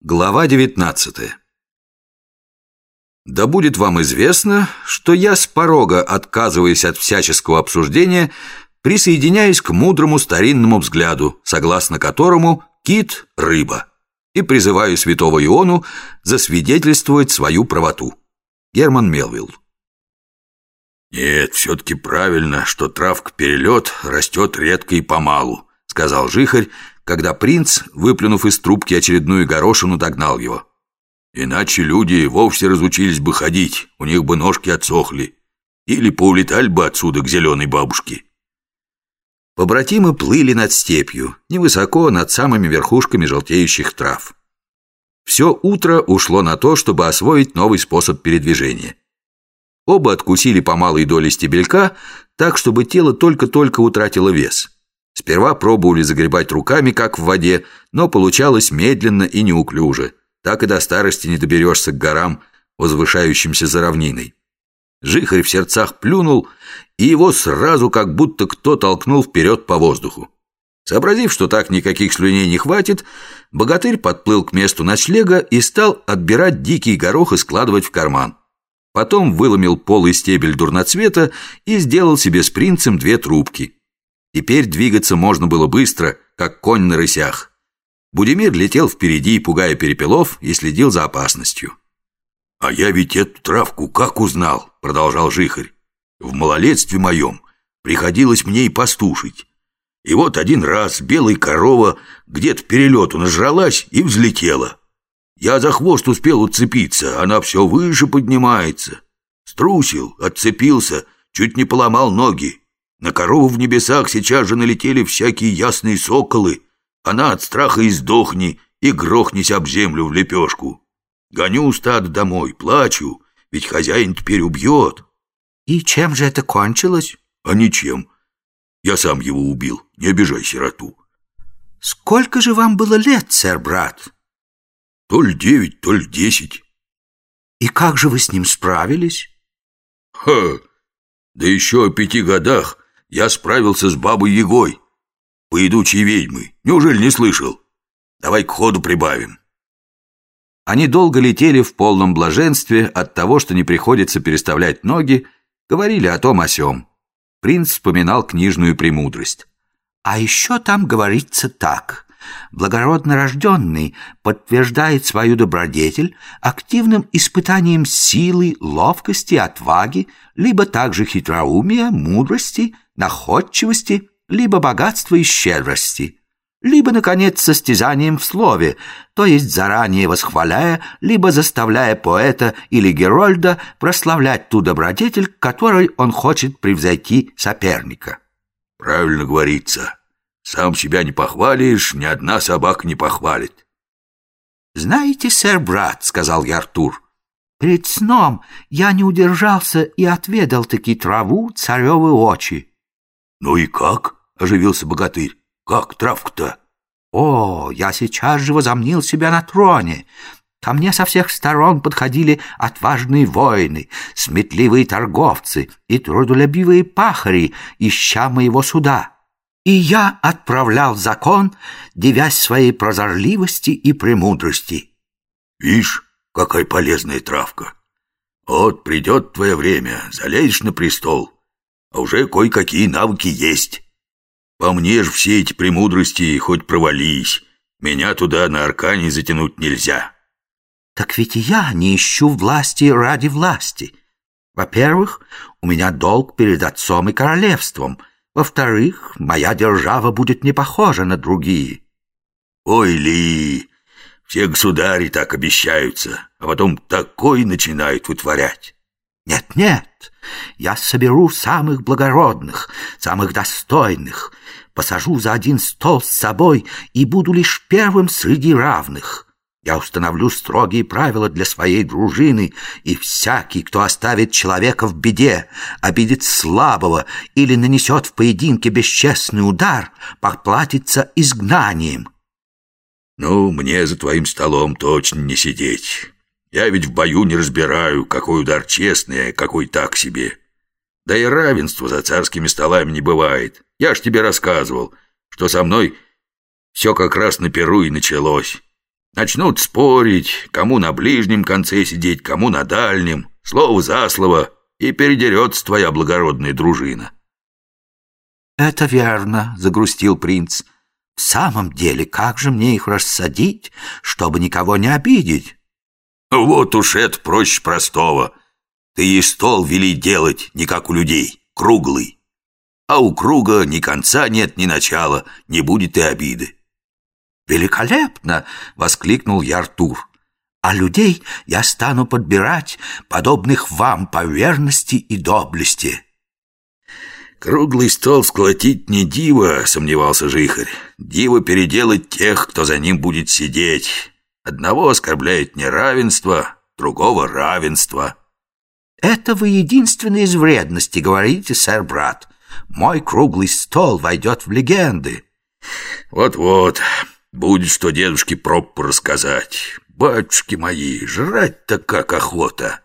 Глава 19 Да будет вам известно, что я с порога, отказываясь от всяческого обсуждения, присоединяюсь к мудрому старинному взгляду, согласно которому кит – рыба, и призываю святого Иону засвидетельствовать свою правоту. Герман Мелвилл «Нет, все-таки правильно, что травка перелет растет редко и помалу», сказал Жихарь, когда принц, выплюнув из трубки очередную горошину, догнал его. Иначе люди вовсе разучились бы ходить, у них бы ножки отсохли. Или поулетали бы отсюда к зеленой бабушке. Побратимы плыли над степью, невысоко над самыми верхушками желтеющих трав. Все утро ушло на то, чтобы освоить новый способ передвижения. Оба откусили по малой доле стебелька, так, чтобы тело только-только утратило вес. Сперва пробовали загребать руками, как в воде, но получалось медленно и неуклюже. Так и до старости не доберешься к горам, возвышающимся за равниной. Жихарь в сердцах плюнул, и его сразу как будто кто толкнул вперед по воздуху. Сообразив, что так никаких слюней не хватит, богатырь подплыл к месту ночлега и стал отбирать дикий горох и складывать в карман. Потом выломил полый стебель дурноцвета и сделал себе с принцем две трубки – Теперь двигаться можно было быстро, как конь на рысях. Будимир летел впереди, пугая перепелов, и следил за опасностью. «А я ведь эту травку как узнал?» — продолжал Жихарь. «В малолетстве моем приходилось мне и пастушить. И вот один раз белая корова где-то перелету нажралась и взлетела. Я за хвост успел уцепиться, она все выше поднимается. Струсил, отцепился, чуть не поломал ноги. На корову в небесах сейчас же налетели всякие ясные соколы. Она от страха и сдохни, и грохнись об землю в лепешку. Гоню стад домой, плачу, ведь хозяин теперь убьет. И чем же это кончилось? А ничем. Я сам его убил, не обижай сироту. Сколько же вам было лет, сэр-брат? То ли девять, то ли десять. И как же вы с ним справились? Ха! Да еще о пяти годах я справился с бабой Егой, поедучей ведьмой. Неужели не слышал? Давай к ходу прибавим. Они долго летели в полном блаженстве от того, что не приходится переставлять ноги, говорили о том о сём. Принц вспоминал книжную премудрость. А еще там говорится так. Благородно рожденный подтверждает свою добродетель активным испытанием силы, ловкости, отваги, либо также хитроумия, мудрости, находчивости, либо богатства и щедрости, либо, наконец, состязанием в слове, то есть заранее восхваляя, либо заставляя поэта или герольда прославлять ту добродетель, которой он хочет превзойти соперника. Правильно говорится. Сам себя не похвалишь, ни одна собака не похвалит. «Знаете, сэр-брат», — сказал я Артур, — «перед сном я не удержался и отведал-таки траву царевы очи. «Ну и как?» — оживился богатырь. «Как травка-то?» «О, я сейчас же возомнил себя на троне. Ко мне со всех сторон подходили отважные воины, сметливые торговцы и трудолюбивые пахари, ища моего суда. И я отправлял закон, девясь своей прозорливости и премудрости». «Вишь, какая полезная травка! Вот придет твое время, залезешь на престол» а уже кое-какие навыки есть. По мне ж все эти премудрости хоть провались, меня туда на аркане затянуть нельзя. Так ведь и я не ищу власти ради власти. Во-первых, у меня долг перед отцом и королевством. Во-вторых, моя держава будет не похожа на другие. Ой, Ли, все государи так обещаются, а потом такой начинают вытворять. Нет-нет, я соберу самых благородных, самых достойных, посажу за один стол с собой и буду лишь первым среди равных. Я установлю строгие правила для своей дружины, и всякий, кто оставит человека в беде, обидит слабого или нанесет в поединке бесчестный удар, поплатится изгнанием. Ну, мне за твоим столом точно не сидеть. Я ведь в бою не разбираю, какой удар честный, а какой так себе. Да и равенства за царскими столами не бывает. Я ж тебе рассказывал, что со мной все как раз на перу и началось. Начнут спорить, кому на ближнем конце сидеть, кому на дальнем, слово за слово, и передерется твоя благородная дружина. «Это верно», — загрустил принц. «В самом деле, как же мне их рассадить, чтобы никого не обидеть?» «Вот уж это проще простого. Ты и стол вели делать, не как у людей, круглый. А у круга ни конца нет, ни начала, не будет и обиды». «Великолепно!» — воскликнул я Артур. «А людей я стану подбирать, подобных вам по верности и доблести». «Круглый стол сколотить не диво», — сомневался Жихарь. «Диво переделать тех, кто за ним будет сидеть. Одного оскорбляет неравенство, другого — равенство». «Это вы единственный из вредности говорите, сэр-брат. Мой круглый стол войдет в легенды». «Вот-вот, будет что дедушке пропу рассказать. Батюшки мои, жрать-то как охота».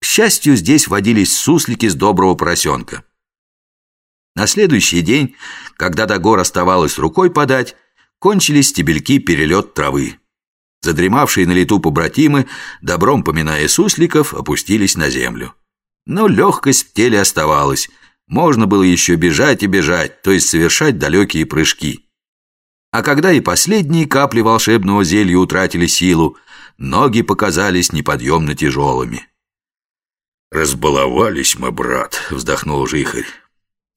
К счастью, здесь водились суслики с доброго поросенка. На следующий день, когда до гор оставалось рукой подать, кончились стебельки перелет травы. Задремавшие на лету побратимы, добром поминая сусликов, опустились на землю. Но легкость в теле оставалась. Можно было еще бежать и бежать, то есть совершать далекие прыжки. А когда и последние капли волшебного зелья утратили силу, ноги показались неподъемно тяжелыми. «Разбаловались мы, брат», — вздохнул Жихарь.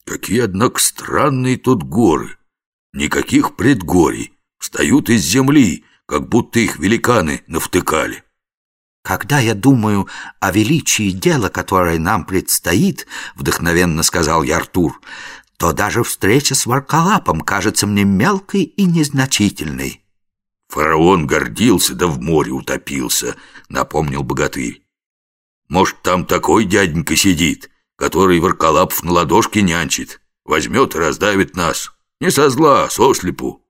Какие, однако, странные тут горы. Никаких предгорий. Встают из земли, как будто их великаны навтыкали. «Когда я думаю о величии дела, которое нам предстоит, — вдохновенно сказал я Артур, — то даже встреча с Варкалапом кажется мне мелкой и незначительной». «Фараон гордился, да в море утопился», — напомнил богатырь. «Может, там такой дяденька сидит, который Варкалапов на ладошке нянчит. Возьмет и раздавит нас. Не со зла, со слепу.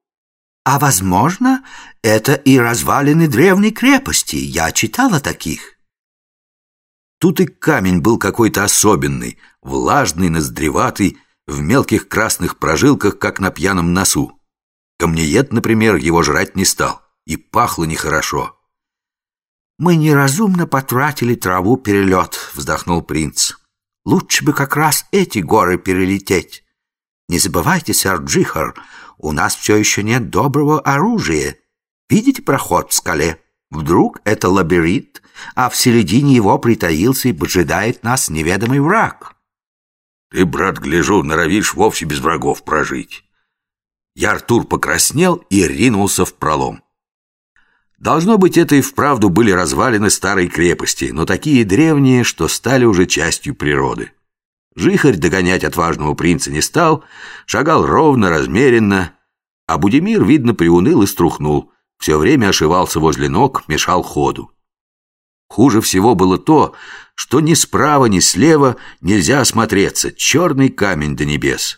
А, возможно, это и развалины древней крепости. Я читала таких. Тут и камень был какой-то особенный, влажный, ноздреватый, в мелких красных прожилках, как на пьяном носу. Камнеед, например, его жрать не стал, и пахло нехорошо. «Мы неразумно потратили траву перелет», — вздохнул принц. Лучше бы как раз эти горы перелететь. Не забывайте, сэр Джихар, у нас все еще нет доброго оружия. Видите проход в скале? Вдруг это лабиринт, а в середине его притаился и поджидает нас неведомый враг. Ты, брат, гляжу, норовишь вовсе без врагов прожить. Я Артур покраснел и ринулся в пролом. Должно быть, это и вправду были развалины старой крепости, но такие древние, что стали уже частью природы. Жихарь догонять отважного принца не стал, шагал ровно, размеренно, а Будимир, видно, приуныл и струхнул, все время ошивался возле ног, мешал ходу. Хуже всего было то, что ни справа, ни слева нельзя осмотреться, черный камень до небес.